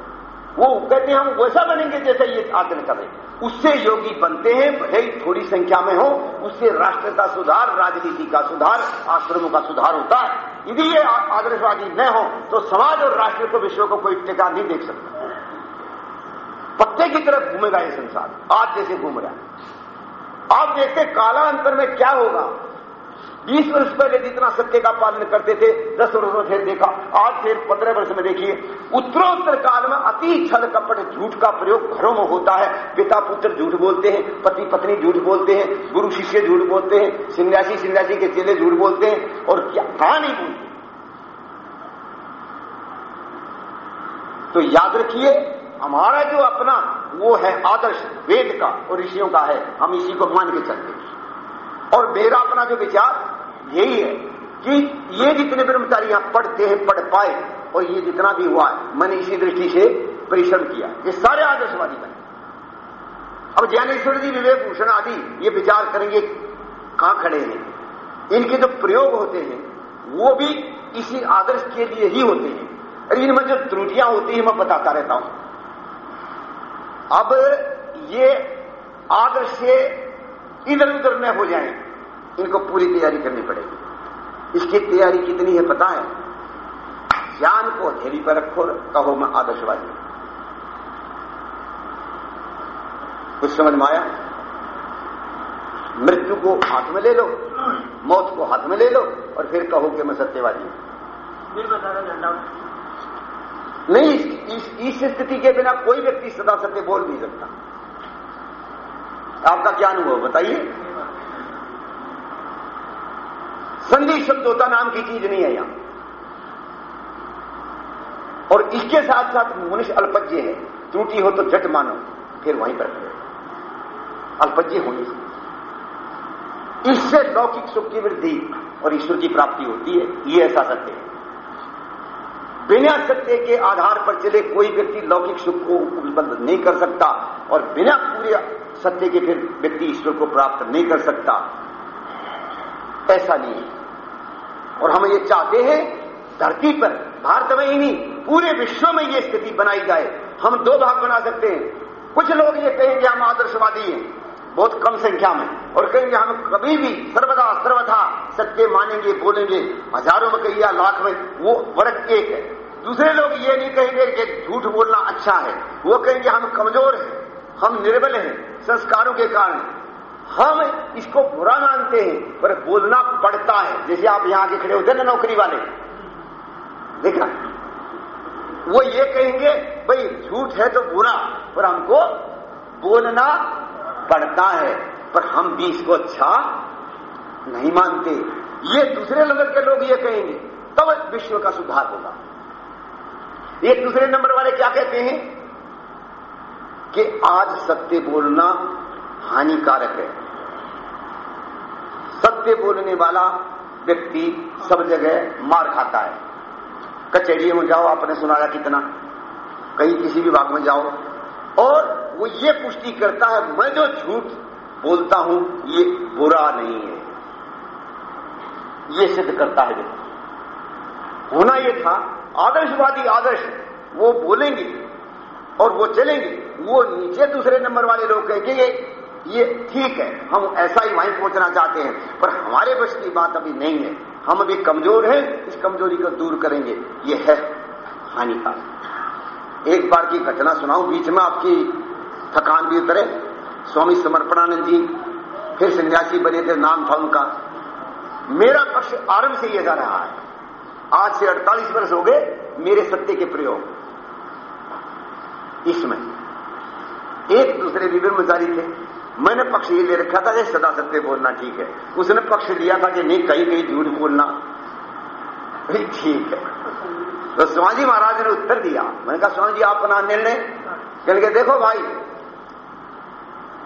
[SPEAKER 1] वो कहते हैं, हम वैसा बनेंगे जैसे ये आदरण करें। उससे योगी बनते हैं, भले ही थोड़ी संख्या में हो, उससे राष्ट्र का सुधार, राजनीति का सुधार, आश्रमों का सुधार होता है। यदि ये आदर्शवादी न हो तो समाज और राष्ट्र को विश्व को कोई टिका नहीं देख सकता। पत्ते की तरफ़ घूमेगा ये संसार आज जैसे घूम रहा है। आप देखते कालांतर में क्या होगा? बीस वर्ष पहले जितना सत्य का पालन करते थे, दस वर्ष में फिर देखा। आज फिर पंद्रह वर्ष में देखिए, उत्तरोत्तर काल में अति छल कपट झूठ का प्रयोग घरों में होता है। पिता पुत्र झूठ बोलते हैं, पति पत्नी झूठ बोलते हैं, गुरु शिष्य झूठ बोलते हैं, सिन्यासी सिन्यासी के चेले झूठ बोलते हैं और क्या कहा नहीं बोलते? तो याद रखिए, हमारा जो अपना वो है आदर्श, वेद का और ऋषियों का है, हम इसी को मान के चलते और मेरा अपना जो विचार यही है कि ये जितने ब्रह्मचारी यहाँ पढ़ते हैं, पढ़ पाए, और ये जितना भी हुआ है मैंने इसी दृष्टि से परिश्रम किया। ये सारे आदर्शवादी बने। अब ज्ञानेश्वर जी विवेक भूषण आदि, ये विचार करेंगे, कहाँ खड़े हैं? इनके जो प्रयोग होते हैं, वो भी इसी आदर्श के लिए ही होते हैं। और इनमें जो त्रुटियाँ होती हैं, मैं बताता रहता हूँ। अब ये आदर्श से इधर उधर न हो जाए। इनको पूरी तैयारी करनी पड़ेगी। इसकी तैयारी कितनी है पता है? ज्ञान को हथेली पर रखो कहो मैं आदर्शवादी कुछ समझ में आया? मृत्यु को हाथ में ले लो मौत को हाथ में ले लो और फिर कहो कि मैं सत्यवादी हूँ। नहीं इस, इस स्थिति के बिना कोई व्यक्ति सदा सत्य बोल नहीं सकता। आपका क्या अनुभव बताइए। संधि शब्द होता नाम की चीज़ नहीं है यहाँ। और इसके साथ साथ मनुष्य अल्पज्य है। त्रुटि हो तो झट मानो, फिर वहीं पर अल्पज्य होने से। इससे लौकिक सुख की वृद्धि और ईश्वर की प्राप्ति होती है। ये ऐसा सत्य है। बिना सत्य के आधार पर चले कोई व्यक्ति लौकिक सुख को उपलब्ध नहीं कर सकता और बिना पूरे सत्य के फिर व्यक्ति ईश्वर को प्राप्त नहीं कर सकता। ऐसा नहीं है। और हम ये चाहते हैं, धरती पर, भारत में ही नहीं, पूरे विश्व में ये स्थिति बनाई जाए। हम दो भाग बना सकते हैं। कुछ लोग ये कहेंगे हम आदर्शवादी हैं, बहुत कम संख्या में, और कहेंगे हम कभी भी सर्वदा, सर्वथा सत्य मानेंगे, बोलेंगे। हज़ारों में कहिए लाख में, वो वर्ग एक है। दूसरे लोग ये नहीं कहेंगे कि झूठ बोलना अच्छा है। वो कहेंगे हम कमज़ोर हैं, हम निर्बल हैं, संस्कारों के कारण। हम इसको बुरा मानते हैं, पर बोलना पड़ता है। जैसे आप यहाँ आके खड़े होते ना नौकरी वाले। देखा वो ये कहेंगे, भाई, झूठ है तो बुरा, पर हमको बोलना पड़ता है, पर हम भी इसको अच्छा नहीं मानते। ये दूसरे नंबर के लोग ये कहेंगे, तब विश्व का सुधार होगा। एक दूसरे नंबर वाले क्या कहते हैं? कि आज सत्य बोलना हानिकारक है। सत्य बोलने वाला व्यक्ति सब जगह मार खाता है। कचहरी में जाओ, आपने सुनाया कितना। कहीं किसी भी भाग में जाओ। और वो ये पुष्टि करता है, मैं जो झूठ बोलता हूँ, ये बुरा नहीं है। ये सिद्ध करता है व्यक्ति। होना ये था, आदर्शवादी आदर्श, वो बोलेंगे और वो चलेंगे। वो नीचे दूसरे नंबर वाले लोग कहेंगे ये ठीक है, हम ऐसा ही वहीं पहुँचना चाहते हैं, पर हमारे बस की बात अभी नहीं है। हम अभी कमज़ोर हैं, इस कमज़ोरी को दूर करेंगे। ये है हानिकारक एक बार की घटना सुनाऊं, बीच में आपकी थकान भी उतरे। स्वामी समर्पणानंद जी, फिर सन्यासी बने थे, नाम था उनका। मेरा पक्ष आरंभ से यह जा रहा है। आज से 48 वर्ष हो गए मेरे सत्य के प्रयोग। इसमें एक दूसरे विभिन्न जारी थे। मैंने पक्ष ये ले रखा था कि सदा सत्य बोलना ठीक है। उसने पक्ष लिया था कि नहीं, कहीं कहीं झूठ बोलना। ठीक है। तो स्वामी जी महाराज ने उत्तर दिया। मैंने कहा, स्वामी जी, आप अपना निर्णय कह के देखो भाई।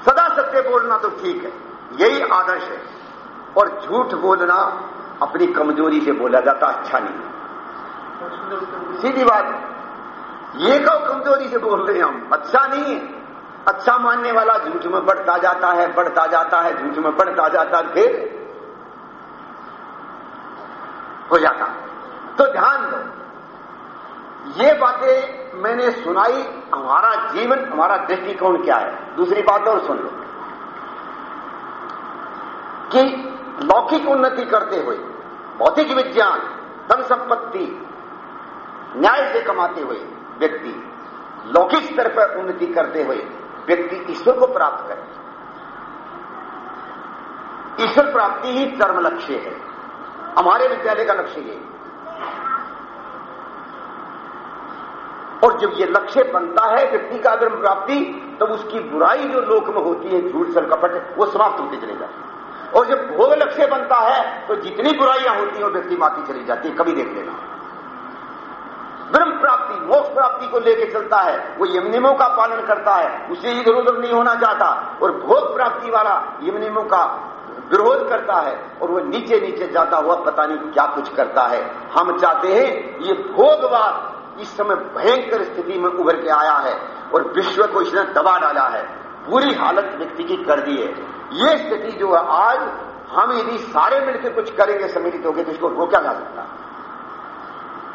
[SPEAKER 1] सदा सत्य बोलना तो ठीक है। यही आदर्श है। और झूठ बोलना अपनी कमज़ोरी से बोला जाता अच्छा नहीं। सीधी बात। ये कहो, कमज़ोरी से बोल रहे हैं हम। अच्छा नहीं है। अच्छा मानने वाला झूठ में बढ़ता जाता है, बढ़ता जाता है, झूठ में बढ़ता जाता है, फिर हो जाता। तो ध्यान दो। ये बातें मैंने सुनाई, हमारा जीवन, हमारा दृष्टिकोण क्या है? दूसरी बात और सुन लो। कि लौकिक उन्नति करते हुए, भौतिक विज्ञान, धन संपत्ति, न्याय से कमाते हुए व्यक्ति लौकिक स्तर पर उन्नति करते हुए व्यक्ति ईश्वर को प्राप्त करे। ईश्वर प्राप्ति ही चरम लक्ष्य है। हमारे विद्यालय का लक्ष्य ये। और जब ये लक्ष्य बनता है, व्यक्ति का अगर प्राप्ति, तब उसकी बुराई जो लोक में होती है, झूठ सर कपट, वो समाप्त होती चली जाती है। और जब भोग लक्ष्य बनता है तो जितनी बुराइयाँ होती हैं, वो व्यक्ति माती चली जाती है। कभी देख लेना। ब्रह्म प्राप्ति, मोक्ष प्राप्ति को लेकर चलता है। वो यम नियमों का पालन करता है। उसे इधर उधर नहीं होना चाहता और भोग प्राप्ति वाला यम नियमों का विरोध करता है और वो नीचे नीचे जाता हुआ पता नहीं क्या कुछ करता है। हम चाहते हैं ये भोगवाद इस समय भयंकर स्थिति में उभर के आया है और विश्व को इसने दबा डाला है। बुरी हालत व्यक्ति की कर दी है। ये स्थिति जो है, आज हम यदि सारे मिलकर कुछ करेंगे, सम्मिलित होकर तो इसको रोका जा सकता है।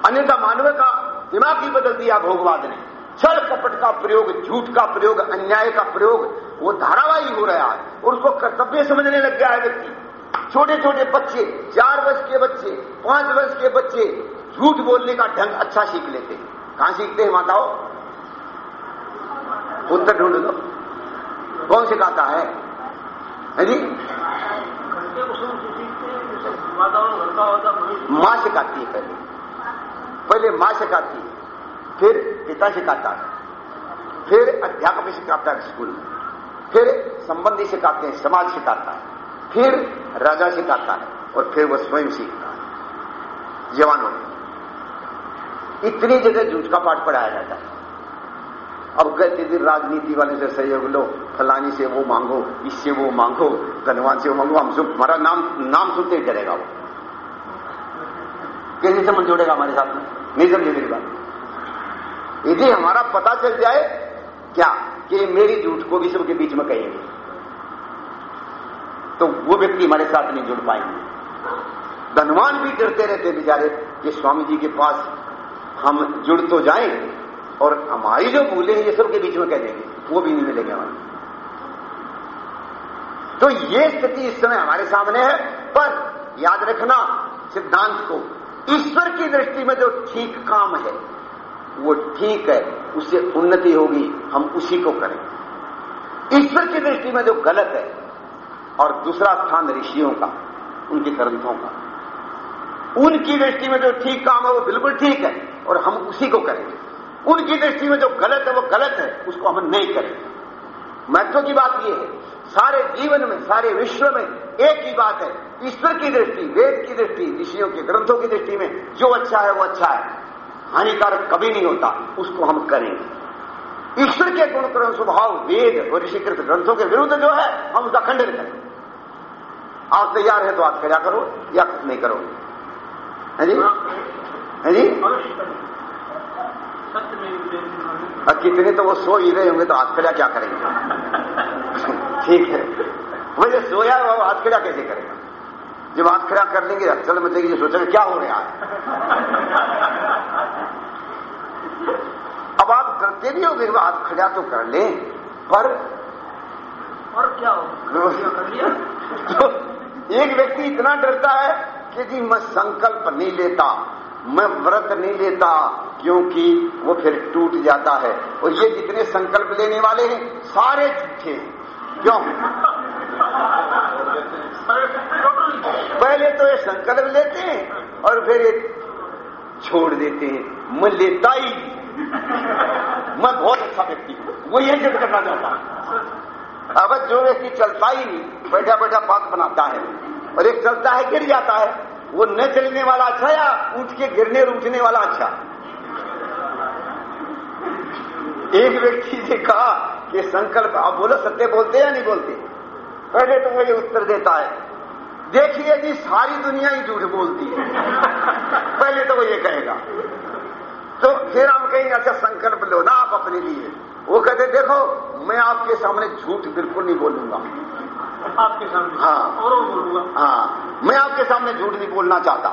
[SPEAKER 1] अन्यथा मानव का दिमाग ही बदल दिया भोगवाद ने। छल कपट का प्रयोग झूठ का प्रयोग अन्याय का प्रयोग वो धारावाही हो रहा है और उसको कर्तव्य समझने लग गया है व्यक्ति। छोटे छोटे बच्चे चार वर्ष के बच्चे पाँच वर्ष के बच्चे झूठ बोलने का ढंग अच्छा सीख लेते हैं। कहाँ सीखते हैं माताओं? उत्तर ढूंढ दो कौन सिखाता है? है जी? माँ सिखाती है पहले। पहले माँ सिखाती है, फिर पिता सिखाता है, फिर अध्यापक सिखाता है स्कूल में, फिर संबंधी सिखाते हैं, समाज सिखाता है, फिर राजा सिखाता है, और फिर वह स्वयं सीखता है। जवानों में इतनी जगह झूठ का पाठ पढ़ाया जाता है। अब कहते दिन राजनीति वाले से सहयोग लो, फलानी से वो मांगो इससे वो मांगो, धनवान से वो मांगो, हम सब हमारा नाम नाम सुनते ही चलेगा वो। कैसे समझ जोड़ेगा हमारे साथ में? नहीं समझे मेरी बात। यदि हमारा पता चल जाए, क्या? कि मेरी झूठ को भी सबके बीच में कहेंगे। तो वो व्यक्ति हमारे साथ नहीं जुड़ पाएँगे। धनवान भी डरते रहते बेचारे कि स्वामी जी के पास हम जुड़ तो जाएँ और हमारी जो भूले हैं, ये सबके बीच में कह देंगे। वो भी नहीं मिलेंगे हमारे। तो ये स्थिति इस समय हमारे सामने है, पर याद रखना सिद्धांत को ईश्वर की दृष्टि में जो ठीक काम है, वो ठीक है, उससे उन्नति होगी, हम उसी को करें। ईश्वर की दृष्टि में जो गलत है, और दूसरा स्थान ऋषियों का, उनके ग्रंथों का। उनकी दृष्टि में जो ठीक काम है, वो बिल्कुल ठीक है, और हम उसी को करेंगे उनकी दृष्टि में जो गलत है, वो गलत है, उसको हम नहीं करेंगे महत्व की बात यह है। सारे जीवन में सारे विश्व में एक ही बात है ईश्वर की दृष्टि वेद की दृष्टि ऋषियों के ग्रंथों की दृष्टि में जो अच्छा है वो अच्छा है। हानिकारक कभी नहीं होता उसको हम करेंगे। ईश्वर के गुणक्रम स्वभाव वेद और ऋषिकृत ग्रंथों के विरुद्ध जो है हम उसका खंडन करें। आप तैयार है तो आप क्या करो या कुछ नहीं करो है जी? है जी? और कितने तो वो सो ही रहे होंगे तो खड़ा क्या करेंगे? ठीक है। वैसे सोया हुआ वो हाथ खड़ा कैसे करेगा? जब हाथ खड़ा कर लेंगे चल में जो सोचेंगे क्या हो रहा है? अब आप करते भी होगे हाथ खड़ा तो कर ले पर
[SPEAKER 2] और क्या हो?
[SPEAKER 1] तो एक व्यक्ति इतना डरता है कि जी मैं संकल्प नहीं लेता। मैं व्रत नहीं लेता, क्योंकि वो फिर टूट जाता है। और ये जितने संकल्प लेने वाले हैं, सारे झूठे हैं। क्यों? पहले तो ये संकल्प लेते हैं और फिर ये छोड़ देते हैं। मैं लेता ही मैं बहुत अच्छा व्यक्ति हूँ। वो ये जिद करना चाहता अब जो व्यक्ति चलता ही नहीं बैठा बैठा बात बनाता है और एक चलता है, गिर जाता है। वो न चलने वाला अच्छा या उठ के गिरने और उठने वाला अच्छा? एक व्यक्ति ने कहा कि संकल्प आप बोलो सत्य बोलते या नहीं बोलते? पहले तो मुझे उत्तर देता है। देखिए जी सारी दुनिया ही झूठ बोलती है। पहले तो वो ये कहेगा। तो फिर हम कहेंगे अच्छा संकल्प लो ना आप अपने लिए। वो कहते देखो मैं आपके सामने झूठ बिल्कुल नहीं बोलूँगा।
[SPEAKER 2] आपके सामने?
[SPEAKER 1] हाँ।
[SPEAKER 2] और बोलूँगा?
[SPEAKER 1] हाँ। मैं आपके सामने झूठ नहीं बोलना चाहता।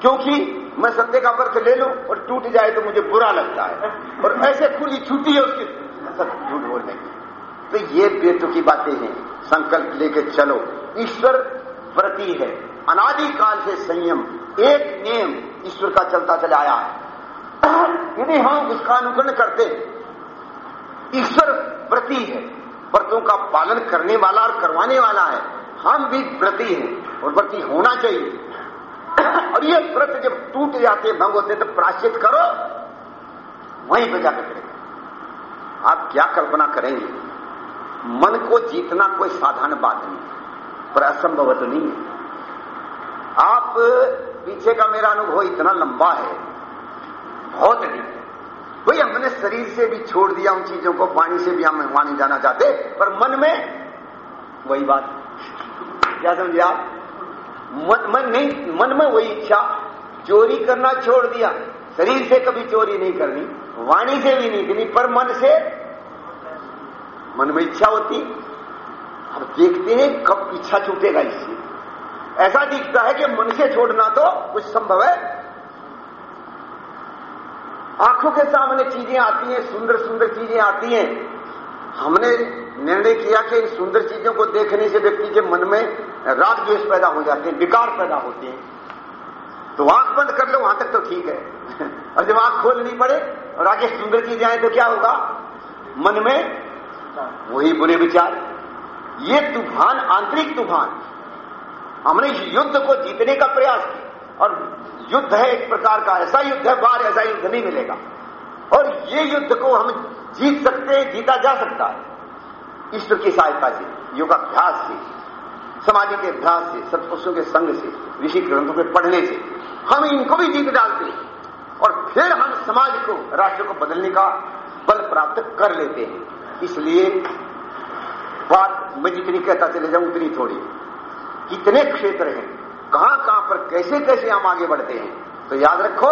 [SPEAKER 1] क्योंकि मैं सत्य का वर्थ ले लूँ और टूट जाए तो मुझे बुरा लगता है। और ऐसे खुली छुट्टी है उसकी। झूठ बोलने की तो ये बेतु की बातें हैं। संकल्प लेके चलो। ईश्वर प्रति है। अनादिकाल से संयम, एक नियम ईश्वर का चलता चला आया है। यदि हम उसका अनुकरण करते, ईश्वर प्रति है। व्रतों का पालन करने वाला और करवाने वाला है। हम भी व्रती हैं और व्रती होना चाहिए। और ये व्रत जब टूट जाते भंग होते तो प्राश्चित करो, वहीं पर जाकर करेंगे। आप क्या कल्पना करेंगे? मन को जीतना कोई साधारण बात नहीं, पर असंभव तो नहीं है। आप, पीछे का मेरा अनुभव इतना लंबा है, बहुत है भाई हमने शरीर से भी छोड़ दिया उन चीज़ों को, पानी से भी हम वहाँ जाना चाहते, पर मन में वही बात क्या समझे आप? मन, मन नहीं मन में वही इच्छा। चोरी करना छोड़ दिया। शरीर से कभी चोरी नहीं करनी वाणी से भी नहीं करनी पर मन से मन में इच्छा होती। अब देखते हैं कब इच्छा छूटेगा इससे। ऐसा दिखता है कि मन से छोड़ना तो कुछ संभव है। आँखों के सामने चीज़ें आती हैं सुंदर सुंदर चीज़ें आती हैं। हमने निर्णय किया कि इन सुंदर चीज़ों को देखने से व्यक्ति के मन में राग द्वेष पैदा हो जाते हैं, विकार पैदा होते हैं। तो आँख बंद कर लो, वहाँ तक तो ठीक है। और जब आँख खोलनी पड़े और आगे सुंदर चीज़ें आए तो क्या होगा? मन में वही बुरे विचार। ये तूफ़ान, आंतरिक तूफ़ान, हमने युद्ध को जीतने का प्रयास किया। और युद्ध है एक प्रकार का, ऐसा युद्ध है, बाहर ऐसा युद्ध नहीं मिलेगा। और ये युद्ध को हम जीत सकते हैं, जीता जा सकता है। ईश्वर की सहायता से, योगाभ्यास से समाधि के अभ्यास से सत्पुरुषों के संग से, ऋषि ग्रंथों के पढ़ने से, हम इनको भी जीत डालते हैं और फिर हम समाज को, राष्ट्र को बदलने का बल प्राप्त कर लेते हैं। इसलिए बात मैं जितनी कहता चले जाऊँ, उतनी थोड़ी। कितने क्षेत्र हैं कहाँ कहाँ पर कैसे कैसे हम आगे बढ़ते हैं तो याद रखो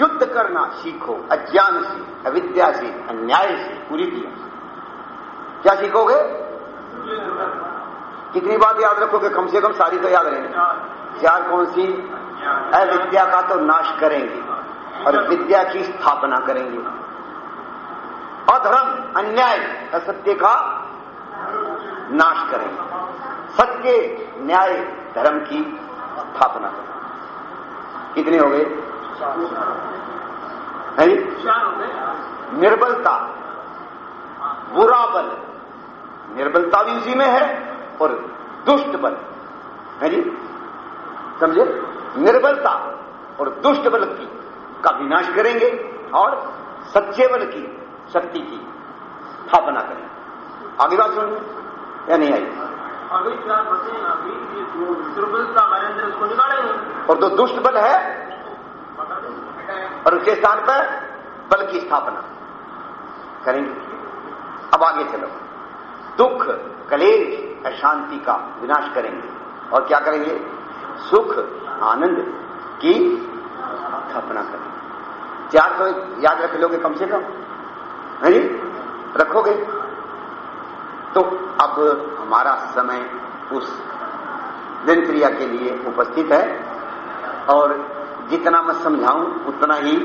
[SPEAKER 1] युद्ध करना सीखो, अज्ञान से, अविद्या से, अन्याय से, पूरी दिया क्या सीखोगे? कितनी बात याद रखोगे? कम से कम सारी तो याद रहेंगे। चार कौन सी? अविद्या का तो नाश करेंगे और विद्या की स्थापना करेंगे। अधर्म, अन्याय, असत्य का नाश करेंगे। सत्य, न्याय, धर्म की स्थापना करेंगे। कितने हो गए? है निर्बलता बुरा बल निर्बलता भी उसी में है और दुष्ट बल। है जी? समझे? निर्बलता और दुष्ट बल की का विनाश करेंगे और सच्चे बल की शक्ति की स्थापना करेंगे। आगे बात सुनिए या नहीं आई?
[SPEAKER 2] अभी क्या हैं अभी दुर्बलता हमारे अंदर उसको निकालेंगे
[SPEAKER 1] और जो दुष्ट बल है और उसके स्थान पर बल की स्थापना। करेंगे। अब आगे चलो। दुख, कलेश अशांति का विनाश करेंगे। और क्या करेंगे? सुख, आनंद की स्थापना करेंगे। चार तो याद रख लोगे कम से कम? है रखोगे? तो अब हमारा समय उस दिनक्रिया के लिए उपस्थित है। और जितना मैं समझाऊं, उतना ही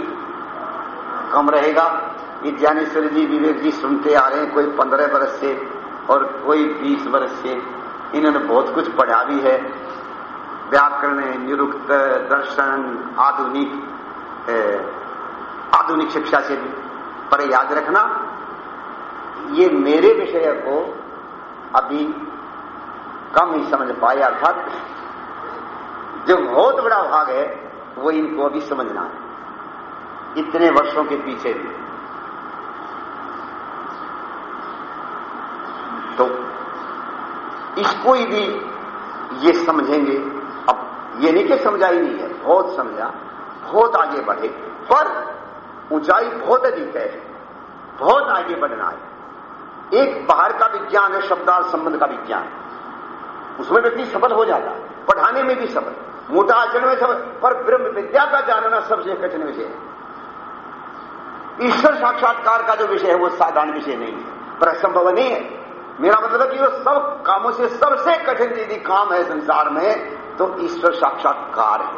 [SPEAKER 1] कम रहेगा। ये ज्ञानेश्वर जी विवेक जी सुनते आ रहे हैं, कोई पंद्रह वर्ष से और कोई बीस वर्ष से। इन्होंने बहुत कुछ पढ़ा भी है। व्याकरण, निरुक्त, दर्शन, आधुनिक आधुनिक शिक्षा से भी। पर याद रखना, ये मेरे विषय को अभी कम ही समझ पाए अर्थात जो बहुत बड़ा भाग है वो इनको अभी समझना है इतने वर्षों के पीछे भी। तो इसको ही भी ये समझेंगे। अब ये नहीं कि समझा ही नहीं है, बहुत समझा, बहुत आगे बढ़े, पर ऊंचाई बहुत अधिक है, बहुत आगे बढ़ना है। एक बाहर का विज्ञान है, शब्दार्थ संबंध का विज्ञान। उसमें व्यक्ति सफल हो जाता है पढ़ाने में भी सफल मोटा आचरण में सफल पर ब्रह्म विद्या का जानना सबसे कठिन विषय है। ईश्वर साक्षात्कार का जो विषय है, वो साधारण विषय नहीं है। पर असंभव नहीं है। मेरा मतलब है कि वो सब कामों से सबसे कठिन यदि काम है संसार में तो ईश्वर साक्षात्कार है।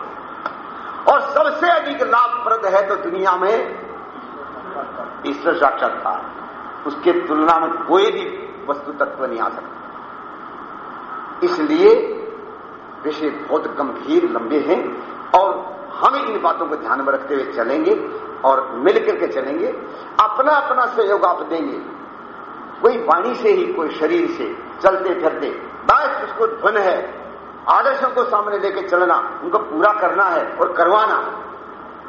[SPEAKER 1] और सबसे अधिक लाभप्रद है तो दुनिया में ईश्वर साक्षात्कार। उसके तुलना में कोई भी वस्तु तत्व नहीं आ सकता। इसलिए विषय बहुत गंभीर, लंबे हैं और हम इन बातों को ध्यान में रखते हुए चलेंगे और मिलकर के चलेंगे। अपना अपना सहयोग आप देंगे। कोई वाणी से ही, कोई शरीर से चलते फिरते, बस उसको ध्वन है। आदर्शों को सामने लेके चलना, उनको पूरा करना है और करवाना।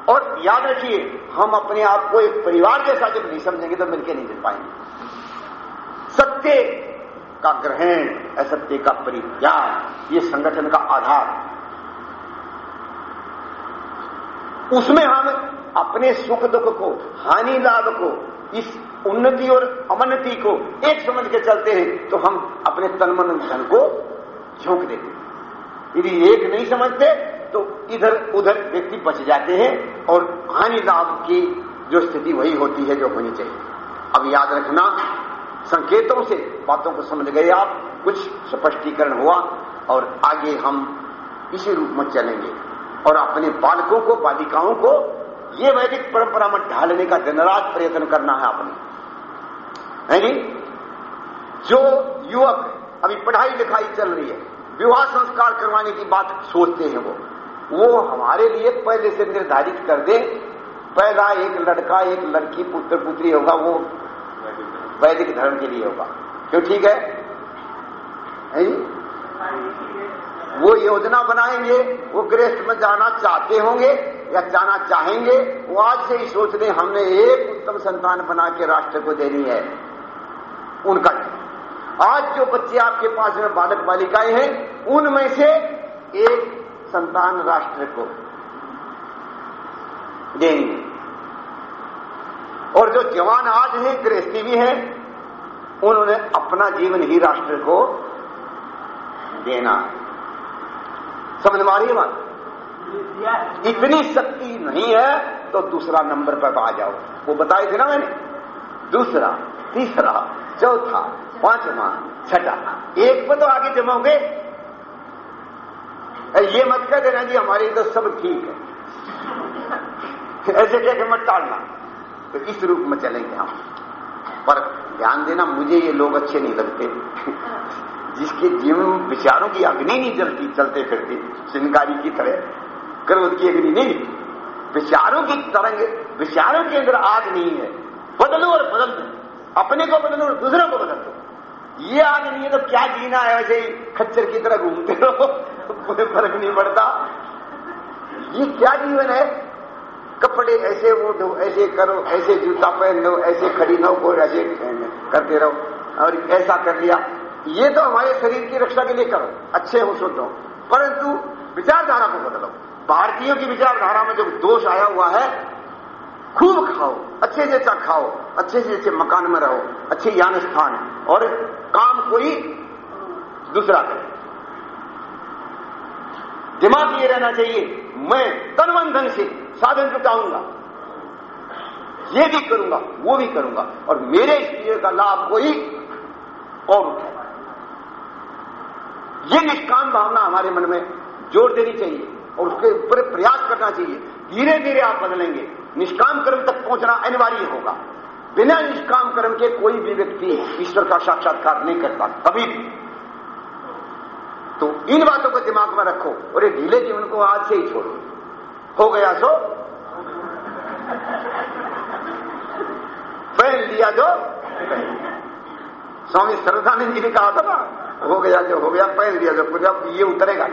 [SPEAKER 1] और याद रखिए, हम अपने आप को एक परिवार के साथ जब नहीं समझेंगे तो मिलकर नहीं मिल पाएँगे। सत्य का ग्रहण, असत्य का परित्याग, ये संगठन का आधार। उसमें हम अपने सुख दुख को, हानि लाभ को, इस उन्नति और अवनति को एक समझ के चलते हैं तो हम अपने तन मन धन को झोंक देते हैं। यदि एक नहीं समझते तो इधर उधर व्यक्ति बच जाते हैं और हानि लाभ की जो स्थिति वही होती है जो होनी चाहिए। अब याद रखना संकेतों से बातों को समझ गए आप, कुछ स्पष्टीकरण हुआ और आगे हम इसी रूप में चलेंगे। और अपने बालकों को, बालिकाओं को ये वैदिक परंपरा में ढालने का दिन रात प्रयत्न करना है आपने। है जो युवक अभी पढ़ाई लिखाई चल रही है, विवाह संस्कार करवाने की बात सोचते हैं वो वो हमारे लिए पहले से निर्धारित कर दे, पहला एक लड़का, एक लड़की, पुत्र, पुत्री होगा, वो वैदिक धर्म के लिए होगा। क्यों ठीक है, है वो योजना बनाएँगे वो गृहस्थ में जाना चाहते होंगे या जाना चाहेंगे वो आज से ही सोच रहे हमने एक उत्तम संतान बना के राष्ट्र को देनी है। उनका आज जो बच्चे आपके पास में बालक बालिकाएँ हैं उनमें से एक संतान राष्ट्र को देंगे। और जो जवान आज हैं, गृहस्थी भी हैं, उन्होंने अपना जीवन ही राष्ट्र को देना समझ मारिए बात? इतनी शक्ति नहीं है तो दूसरा नंबर पर आ जाओ। वो बताए थे ना मैंने। दूसरा, तीसरा, चौथा, पांचवा, छठा। एक पर तो आगे जमाओगे। ये मत कह देना जी, हमारे तो सब ठीक है। ऐसे कह मत टालना। तो इस रूप में चलेंगे हम। पर ध्यान देना, मुझे ये लोग अच्छे नहीं लगते। जिसके जीवन विचारों की अग्नि नहीं जलती, चलते फिरते चिनकारी की तरह, क्रोध की अग्नि नहीं। विचारों की तरंग, विचारों के अंदर आग नहीं है। बदलो और बदल दो। अपने को बदलो और दूसरों को बदल दो। ये आग नहीं है तो क्या जीना है? वैसे ही खच्चर की तरह घूमते रहो, कोई फ़र्क नहीं पड़ता। ये क्या जीवन है? कपड़े ऐसे वो दो ऐसे करो, ऐसे जूता पहन लो ऐसे लो को ऐसे करते रहो। और ऐसा कर लिया। ये तो हमारे शरीर की रक्षा के लिए करो। अच्छे हो हो परंतु विचारधारा को बदलो। भारतीयों की विचारधारा में जो दोष आया हुआ है, खूब खाओ, अच्छे से अच्छा खाओ, अच्छे से अच्छे मकान में रहो, अच्छे यान स्थान और काम कोई दूसरा करे। दिमाग ये रहना चाहिए, मैं तन धन से साधन जुटाऊँगा। ये भी करूँगा, वो भी करूँगा, और मेरे इस का लाभ कोई और उठे ये निष्काम भावना हमारे मन में ज़ोर देनी चाहिए और उसके ऊपर प्रयास करना चाहिए। धीरे धीरे आप बदलेंगे। निष्काम कर्म तक पहुँचना अनिवार्य होगा। बिना निष्काम कर्म के कोई भी व्यक्ति ईश्वर का साक्षात्कार नहीं करता कभी भी। इन बातों को दिमाग में रखो और ये ढीले जीवन को आज से ही छोड़ो। हो गया सो। पहन लिया जो। स्वामी श्रद्धानंद जी ने कहा था ना, हो गया जो, हो गया, पहन लिया जो अब ये उतरेगा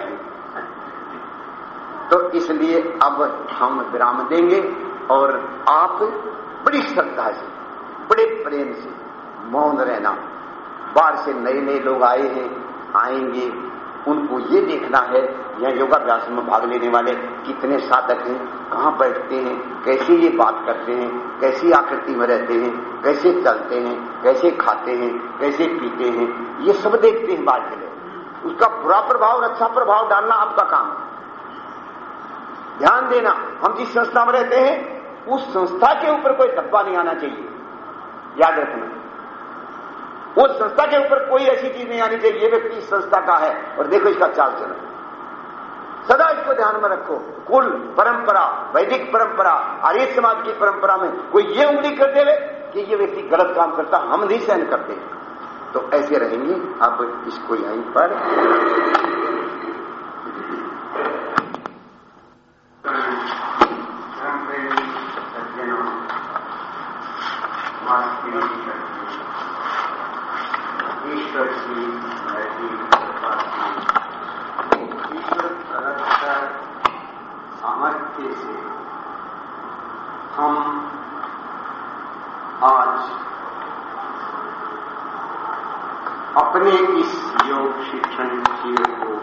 [SPEAKER 1] तो इसलिए अब हम विराम देंगे और आप बड़ी श्रद्धा से, बड़े प्रेम से मौन रहना। बाहर से नए नए लोग आए हैं, आएँगे। उनको ये देखना है, यह योगाभ्यास में भाग लेने वाले कितने साधक हैं, कहाँ बैठते हैं, कैसे ये बात करते हैं, कैसी आकृति में रहते हैं, कैसे चलते हैं, कैसे खाते हैं, कैसे पीते हैं, ये सब देखते हैं बात के लिए उसका बुरा प्रभाव और अच्छा प्रभाव डालना आपका काम ध्यान देना, हम जिस संस्था में रहते हैं, उस संस्था के ऊपर कोई धब्बा नहीं आना चाहिए। याद रखना। उस संस्था के ऊपर कोई ऐसी चीज़ नहीं आनी चाहिए, ये व्यक्ति संस्था का है और देखो इसका चाल चलन सदा इसको ध्यान में रखो। कुल परंपरा, वैदिक परंपरा, आर्य समाज की परंपरा में कोई ये उंगली कर दे कि ये व्यक्ति गलत काम करता, हम नहीं सहन करते। तो ऐसे रहेंगे, अब इसको यहीं पर। ईश्वर की ईश्वर सामर्थ्य से हम आज अपने इस योग शिक्षण शिविर को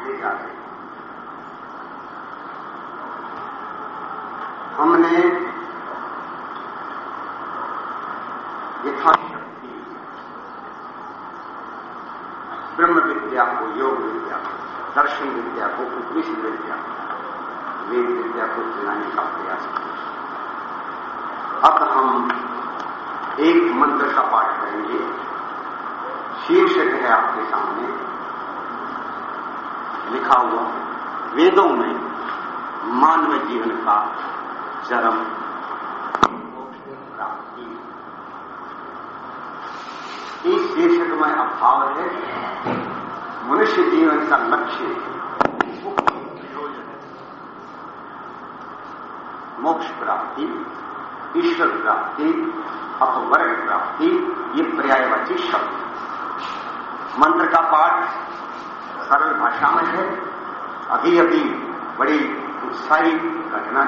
[SPEAKER 1] ले जा रहे हमने यथाशक्ति ब्रह्म विद्या को योग विद्या को दर्शन विद्या को उपनिषद विद्या को वेद विद्या को चलाने का प्रयास किया अब हम एक मंत्र का पाठ करेंगे शीर्षक है आपके सामने लिखा हुआ वेदों में मानव जीवन का चरम प्राप्ति इस शीर्षक में अभाव है मनुष्य जीवन का लक्ष्य मोक्ष प्राप्ति ईश्वर प्राप्ति अपवर्ग प्राप्ति ये पर्यायवाची शब्द मंत्र का पाठ सरल भाषा में है अभी अभी बड़ी उत्साही घटना